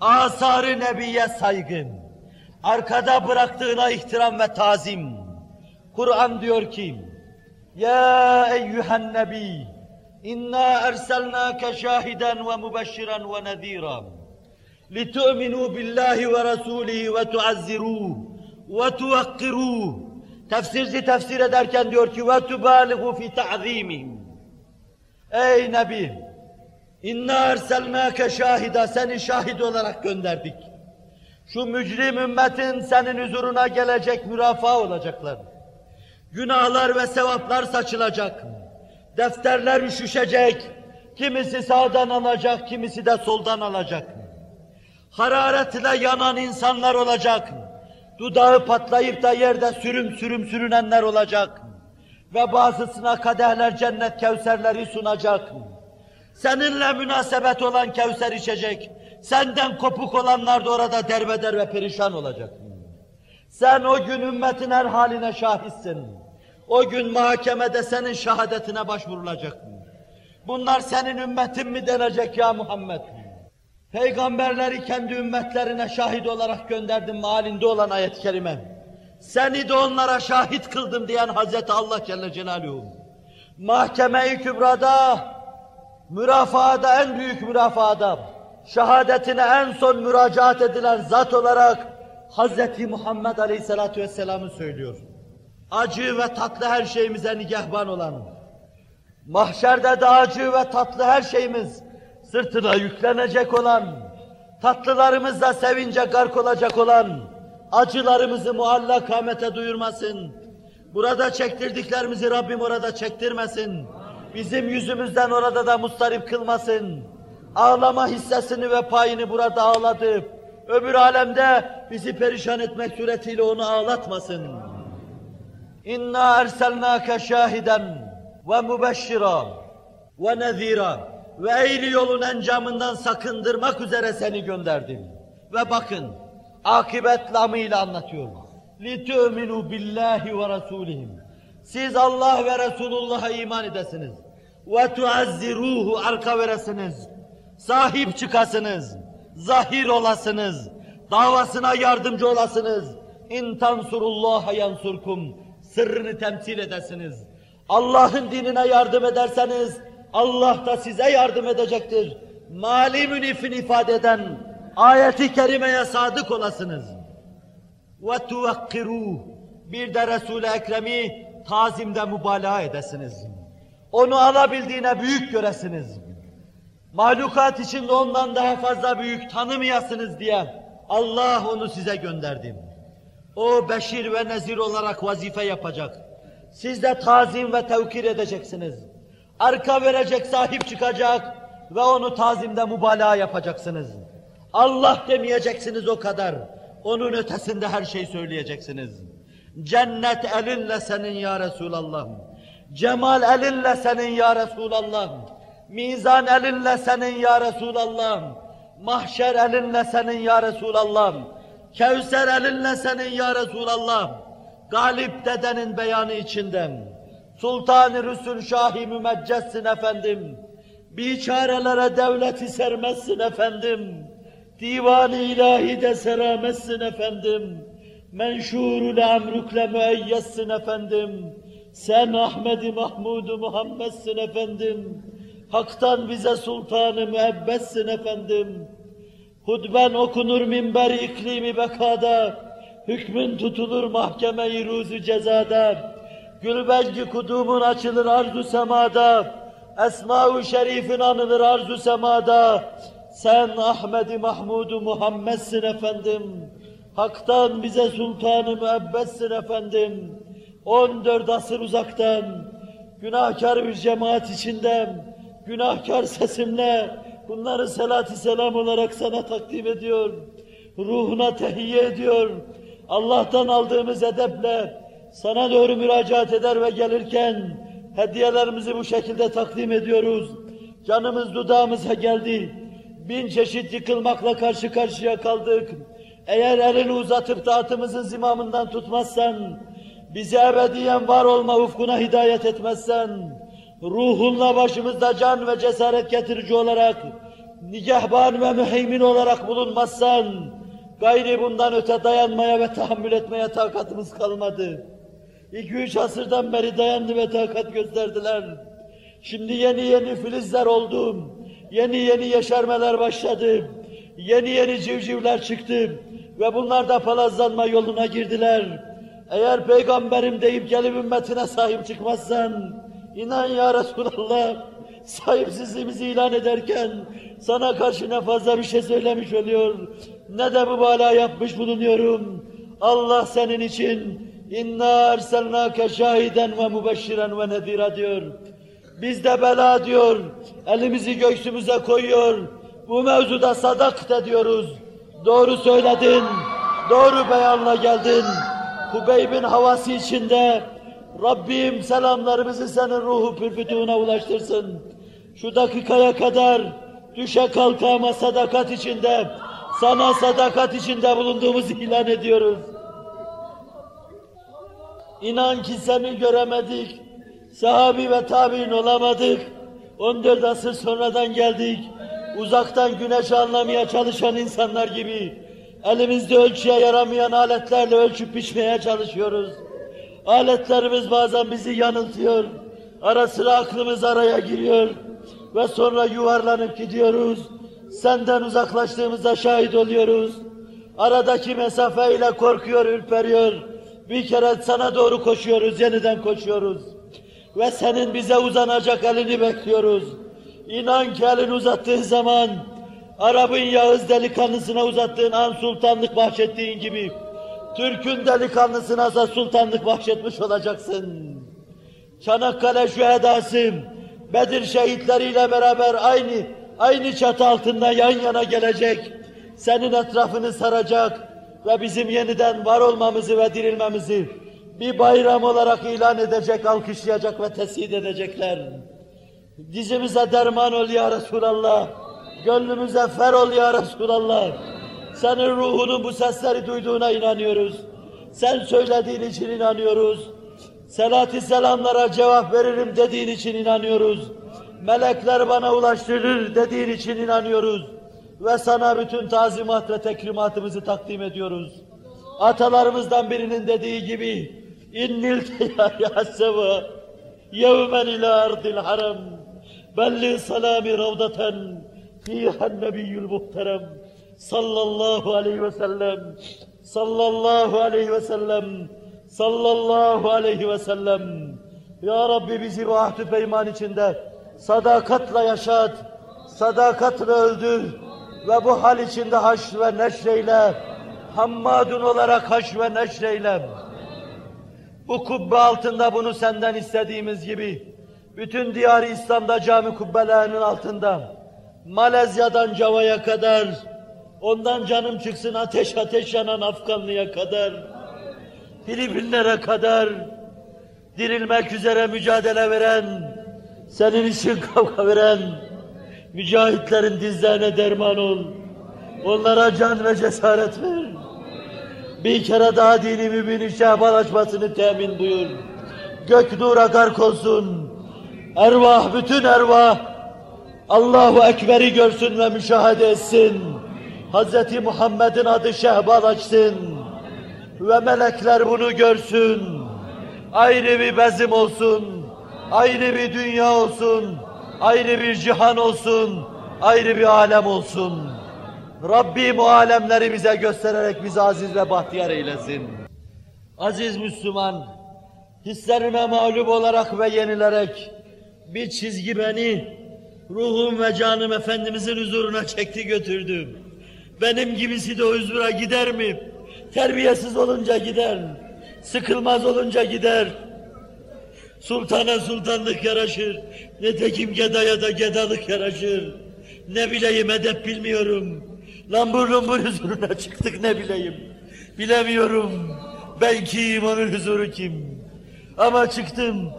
Asar-ı Nebiye saygın, arkada bıraktığına ihtiram ve tazim. Kur'an diyor ki, Ya eyyühen nebi, inna erselnâke şahiden ve mübeşşiren ve nezîran. لِتُؤْمِنُوا بِاللّٰهِ وَرَسُولِهِ وَتُعَزِّرُوهُ وَتُوَقِّرُوهُ Tefsirci tefsir ederken diyor ki ve tubaligu fi ta'zimihim. Ey Nebi! İnna erselmâke şahida seni şahit olarak gönderdik. Şu mücrim ümmetin senin huzuruna gelecek mürafa olacaklar. Günahlar ve sevaplar saçılacak. Defterler üşüşecek. Kimisi sağdan alacak, kimisi de soldan alacak. Hararetle yanan insanlar olacak. Dudağı patlayıp da yerde sürüm sürüm sürünenler olacak. Ve bazısına kadehler cennet kevserleri sunacak. Seninle münasebet olan kevser içecek. Senden kopuk olanlar da orada derbeder ve perişan olacak. Sen o gün ümmetin her haline şahitsin. O gün mahkemede senin şehadetine başvurulacak. Bunlar senin ümmetin mi denecek ya Muhammed? Peygamberleri kendi ümmetlerine şahit olarak gönderdim halinde olan ayet-i kerime. Seni de onlara şahit kıldım diyen Hazreti Allah Celle Celaluhu. Mahkeme-i Kübra'da, mürafaada en büyük mürafaada, şehadetine en son müracaat edilen zat olarak Hazreti Muhammed Aleyhisselatü Vesselam'ı söylüyor. Acı ve tatlı her şeyimize nigahban olan, mahşerde de acı ve tatlı her şeyimiz sırtına yüklenecek olan, tatlılarımızla sevince gark olacak olan, acılarımızı mualla kâmete duyurmasın. Burada çektirdiklerimizi Rabbim orada çektirmesin. Bizim yüzümüzden orada da mustarip kılmasın. Ağlama hissesini ve payını burada ağladı. Öbür alemde bizi perişan etmek suretiyle onu ağlatmasın. İnna erselnâke şahiden ve mübeşşira ve nezira ve eğri yolun encamından sakındırmak üzere seni gönderdim. Ve bakın, akibet lamıyla anlatıyor. لِتُؤْمِنُوا بِاللّٰهِ وَرَسُولِهِمْ Siz Allah ve Resulullah'a iman edesiniz. وَتُعَزِّرُوهُ Arka veresiniz. Sahip çıkasınız. Zahir olasınız. Davasına yardımcı olasınız. İn tansurullaha yansurkum. Sırrını temsil edesiniz. Allah'ın dinine yardım ederseniz Allah da size yardım edecektir. Mali münifin ifade eden ayeti kerimeye sadık olasınız. Ve tuvakkiruh bir de Resul-i Ekrem'i tazimde mübalağa edesiniz. Onu alabildiğine büyük göresiniz. Mahlukat içinde ondan daha fazla büyük tanımayasınız diye Allah onu size gönderdi. O beşir ve nezir olarak vazife yapacak. Siz de tazim ve tevkir edeceksiniz. Arka verecek, sahip çıkacak ve onu tazimde mübalağa yapacaksınız. Allah demeyeceksiniz o kadar. Onun ötesinde her şey söyleyeceksiniz. Cennet elinle senin ya Resulallah. Cemal elinle senin ya Resulallah. Mizan elinle senin ya Resulallah. Mahşer elinle senin ya Resulallah. Kevser elinle senin ya Resulallah. Galip dedenin beyanı içinden. Sultan-ı Rüsül Şahi Mümeccessin efendim. Biçarelere devleti sermezsin efendim. Divan-ı ilahi de seramezsin efendim. Menşurul emrükle müeyyessin efendim. Sen Ahmedi Mahmudu Muhammed'sin efendim. Hak'tan bize sultanı müebbetsin efendim. Hudben okunur minber iklimi bekada. Hükmün tutulur mahkeme-i ruzu cezada. Gülbengi kudumun açılır arzu semada. Esma-ı şerifin anılır arzu semada. Sen Ahmedi Mahmudu Muhammed'sin efendim. Hak'tan bize sultanı müebbetsin efendim. 14 asır uzaktan, günahkar bir cemaat içinden, günahkar sesimle bunları selat-ı selam olarak sana takdim ediyor. Ruhuna tehiyye ediyor. Allah'tan aldığımız edeple sana doğru müracaat eder ve gelirken hediyelerimizi bu şekilde takdim ediyoruz. Canımız dudağımıza geldi. Bin çeşit yıkılmakla karşı karşıya kaldık. Eğer elini uzatıp dağıtımızın zimamından tutmazsan, bizi ebediyen var olma ufkuna hidayet etmezsen, ruhunla başımızda can ve cesaret getirici olarak, nigahban ve müheymin olarak bulunmazsan, gayri bundan öte dayanmaya ve tahammül etmeye takatımız kalmadı. İki üç asırdan beri dayandı ve takat gösterdiler. Şimdi yeni yeni filizler oldum. Yeni yeni yeşermeler başladı. Yeni yeni civcivler çıktı. Ve bunlar da palazlanma yoluna girdiler. Eğer peygamberim deyip gelip ümmetine sahip çıkmazsan, inan ya Resulallah, sahipsizliğimizi ilan ederken sana karşı ne fazla bir şey söylemiş oluyor, ne de mübalağa yapmış bulunuyorum. Allah senin için inna erselnâke şahiden ve mübeşşiren ve nedira diyor. Biz de bela diyor, elimizi göğsümüze koyuyor, bu mevzuda sadak da diyoruz. Doğru söyledin, doğru beyanla geldin. Hubeyb'in havası içinde Rabbim selamlarımızı senin ruhu pürfütüğüne ulaştırsın. Şu dakikaya kadar düşe kalka ama sadakat içinde, sana sadakat içinde bulunduğumuzu ilan ediyoruz. İnan ki seni göremedik, sahabi ve tabi'in olamadık. 14 asır sonradan geldik. Uzaktan güneşi anlamaya çalışan insanlar gibi elimizde ölçüye yaramayan aletlerle ölçüp biçmeye çalışıyoruz. Aletlerimiz bazen bizi yanıltıyor. Ara sıra aklımız araya giriyor ve sonra yuvarlanıp gidiyoruz. Senden uzaklaştığımızda şahit oluyoruz. Aradaki mesafeyle korkuyor, ürperiyor. Bir kere sana doğru koşuyoruz, yeniden koşuyoruz. Ve senin bize uzanacak elini bekliyoruz. İnan ki elini uzattığı zaman, Arap'ın Yağız delikanlısına uzattığın an sultanlık bahşettiğin gibi, Türk'ün delikanlısına da sultanlık bahşetmiş olacaksın. Çanakkale şühedası, Bedir şehitleriyle beraber aynı, aynı çatı altında yan yana gelecek, senin etrafını saracak ve bizim yeniden var olmamızı ve dirilmemizi, bir bayram olarak ilan edecek, alkışlayacak ve tesir edecekler. Dizimize derman ol ya Resulallah. Gönlümüze fer ol ya Resulallah. Senin ruhunun bu sesleri duyduğuna inanıyoruz. Sen söylediğin için inanıyoruz. Selat-ı selamlara cevap veririm dediğin için inanıyoruz. Melekler bana ulaştırır dediğin için inanıyoruz. Ve sana bütün tazimat ve tekrimatımızı takdim ediyoruz. Atalarımızdan birinin dediği gibi innil ya seva yevmen ila ardil haram belli salami ravdaten fiha nebiyyül muhterem sallallahu aleyhi ve sellem sallallahu aleyhi ve sellem sallallahu aleyhi ve sellem Ya Rabbi bizi bu ahdü peyman içinde sadakatla yaşat, sadakatla öldür ve bu hal içinde haş ve neşreyle, hammadun olarak haş ve neşreyle. Bu kubbe altında bunu senden istediğimiz gibi, bütün diyar İslam'da cami kubbelerinin altında, Malezya'dan Cava'ya kadar, ondan canım çıksın ateş ateş yanan Afganlı'ya kadar, Filipinlere kadar, dirilmek üzere mücadele veren, senin için kavga veren, mücahitlerin dizlerine derman ol. Onlara can ve cesaret ver. Bir kere daha dini müminin şehbal açmasını temin buyur. Gök nura gark olsun. Ervah, bütün ervah Allahu Ekber'i görsün ve müşahede etsin. Hz. Muhammed'in adı şehbal açsın. Ve melekler bunu görsün. Ayrı bir bezim olsun. Ayrı bir dünya olsun. Ayrı bir cihan olsun. Ayrı bir alem olsun. Rabbim o alemleri bize göstererek bizi aziz ve bahtiyar eylesin. Aziz Müslüman, hislerime mağlup olarak ve yenilerek bir çizgi beni ruhum ve canım Efendimizin huzuruna çekti götürdü. Benim gibisi de o huzura gider mi? Terbiyesiz olunca gider, sıkılmaz olunca gider. Sultana sultanlık yaraşır, netekim gedaya da gedalık yaraşır. Ne bileyim edep bilmiyorum. Lambur lumbur huzuruna çıktık ne bileyim. Bilemiyorum. Ben kim, onun huzuru kim? Ama çıktım.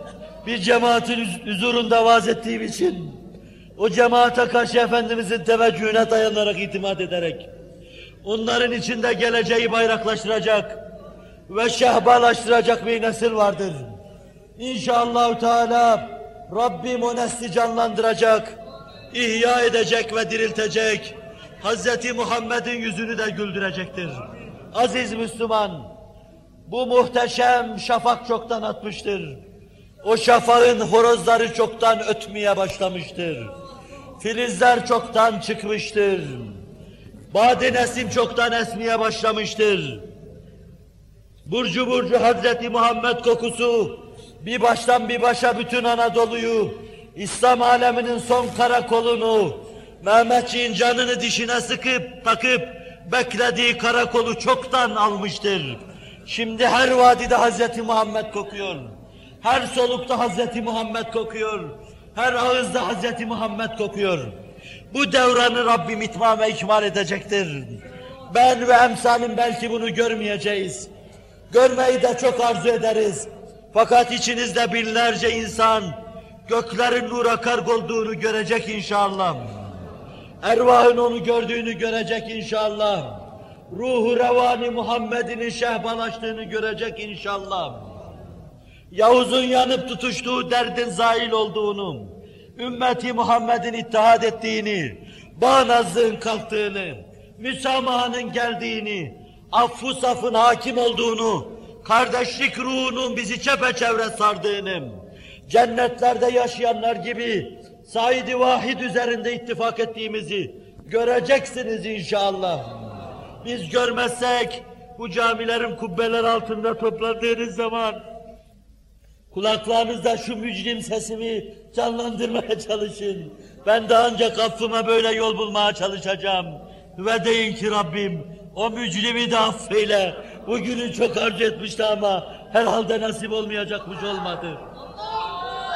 Bir cemaatin huz- huzurunda vaaz ettiğim için, o cemaate karşı Efendimizin teveccühüne dayanarak, itimat ederek, onların içinde geleceği bayraklaştıracak ve şehbalaştıracak bir nesil vardır. İnşallah Teala Rabbim o nesli canlandıracak, ihya edecek ve diriltecek. Hazreti Muhammed'in yüzünü de güldürecektir. Aziz Müslüman, bu muhteşem şafak çoktan atmıştır. O şafağın horozları çoktan ötmeye başlamıştır. Filizler çoktan çıkmıştır. Badi nesim çoktan esmeye başlamıştır. Burcu burcu Hazreti Muhammed kokusu bir baştan bir başa bütün Anadolu'yu, İslam aleminin son karakolunu, Mehmetçiğin canını dişine sıkıp takıp beklediği karakolu çoktan almıştır. Şimdi her vadide Hazreti Muhammed kokuyor. Her solukta Hazreti Muhammed kokuyor. Her ağızda Hazreti Muhammed kokuyor. Bu devranı Rabbim itmam ve ikmal edecektir. Ben ve emsalim belki bunu görmeyeceğiz. Görmeyi de çok arzu ederiz. Fakat içinizde binlerce insan göklerin nura karg olduğunu görecek inşallah. Ervahın onu gördüğünü görecek inşallah. Ruhu revani Muhammed'in şehbalaştığını görecek inşallah. Yavuz'un yanıp tutuştuğu derdin zail olduğunu, ümmeti Muhammed'in ittihad ettiğini, bağnazlığın kalktığını, müsamahanın geldiğini, affı safın hakim olduğunu, kardeşlik ruhunun bizi çepeçevre sardığını, cennetlerde yaşayanlar gibi Said-i Vahid üzerinde ittifak ettiğimizi göreceksiniz inşallah. Biz görmezsek bu camilerin kubbeler altında toplandığınız zaman kulaklarınızda şu mücrim sesimi canlandırmaya çalışın. Ben de ancak affıma böyle yol bulmaya çalışacağım. Ve deyin ki Rabbim o mücrimi de affeyle. Bu günü çok arzu etmişti ama herhalde nasip olmayacakmış olmadı.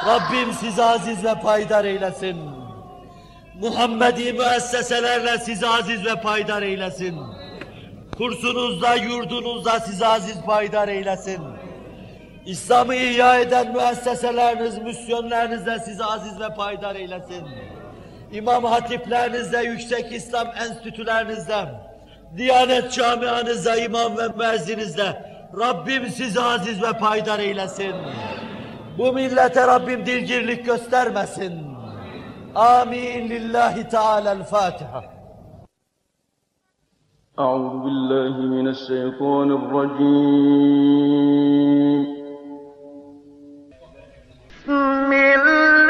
Rabbim sizi aziz ve paydar eylesin. Muhammedi müesseselerle sizi aziz ve paydar eylesin. Kursunuzda, yurdunuzda sizi aziz paydar eylesin. İslam'ı ihya eden müesseseleriniz, misyonlerinizle sizi aziz ve paydar eylesin. İmam hatiplerinizle, yüksek İslam enstitülerinizle, Diyanet camianıza imam ve müezzinizde Rabbim sizi aziz ve paydar eylesin. Bu millete Rabbim dilgirlik göstermesin. Amin lillahi teala'l Fatiha. Euzu billahi mineşşeytanirracim. Bismillah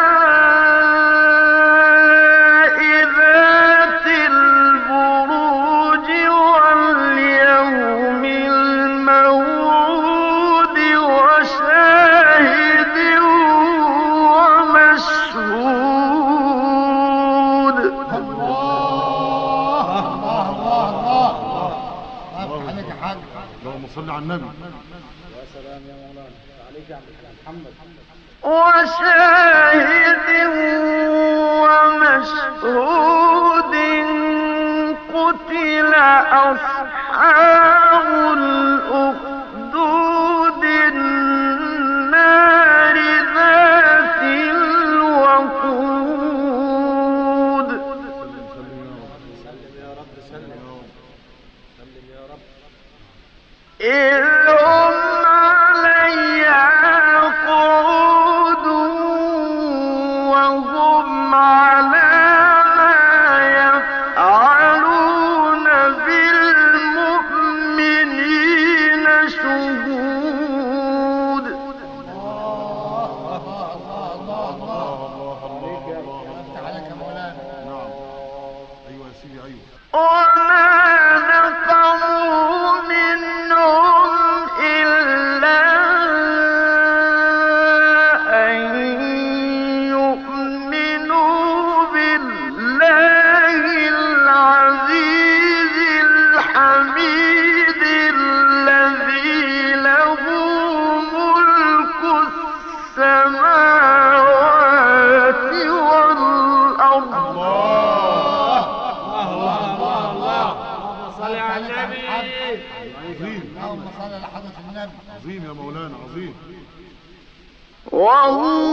والله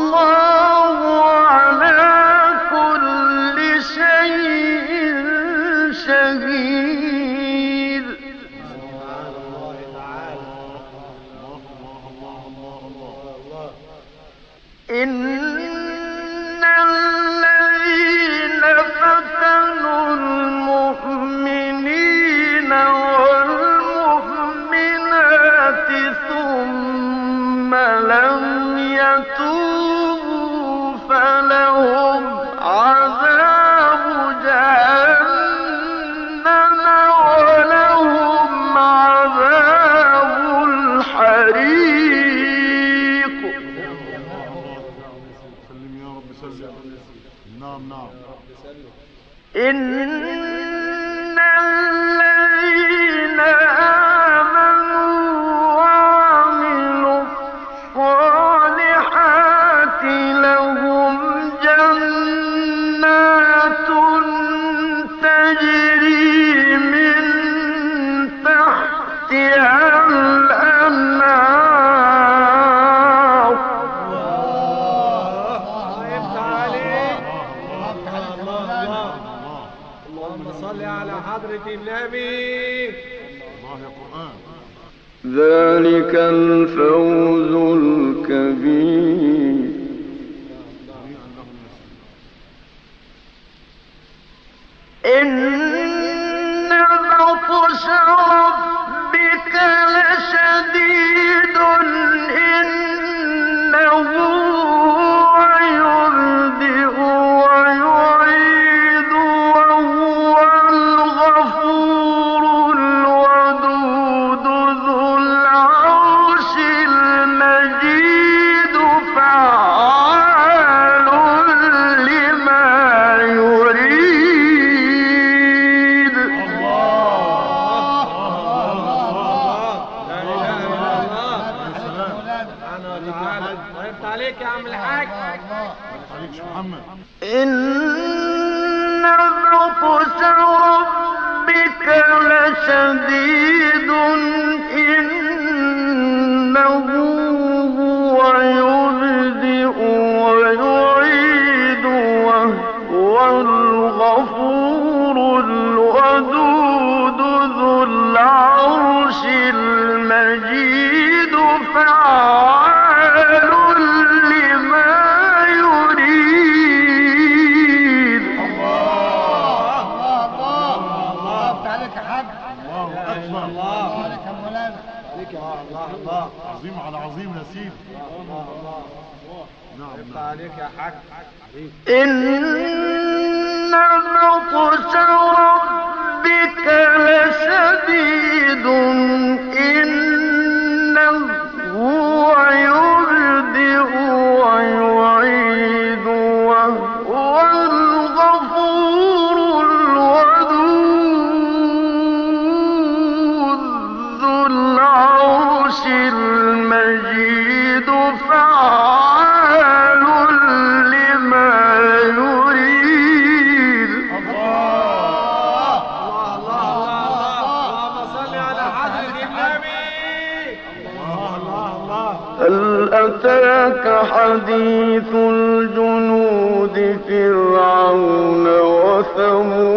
صل على حضرة النبي. ذلك الفوز الكبير. الله. عليك يا مولانا. عظيم على عظيم يا سيدي. نعم نعم. عليك يا حاج. إن بطش ربك لشديد إنه وثمود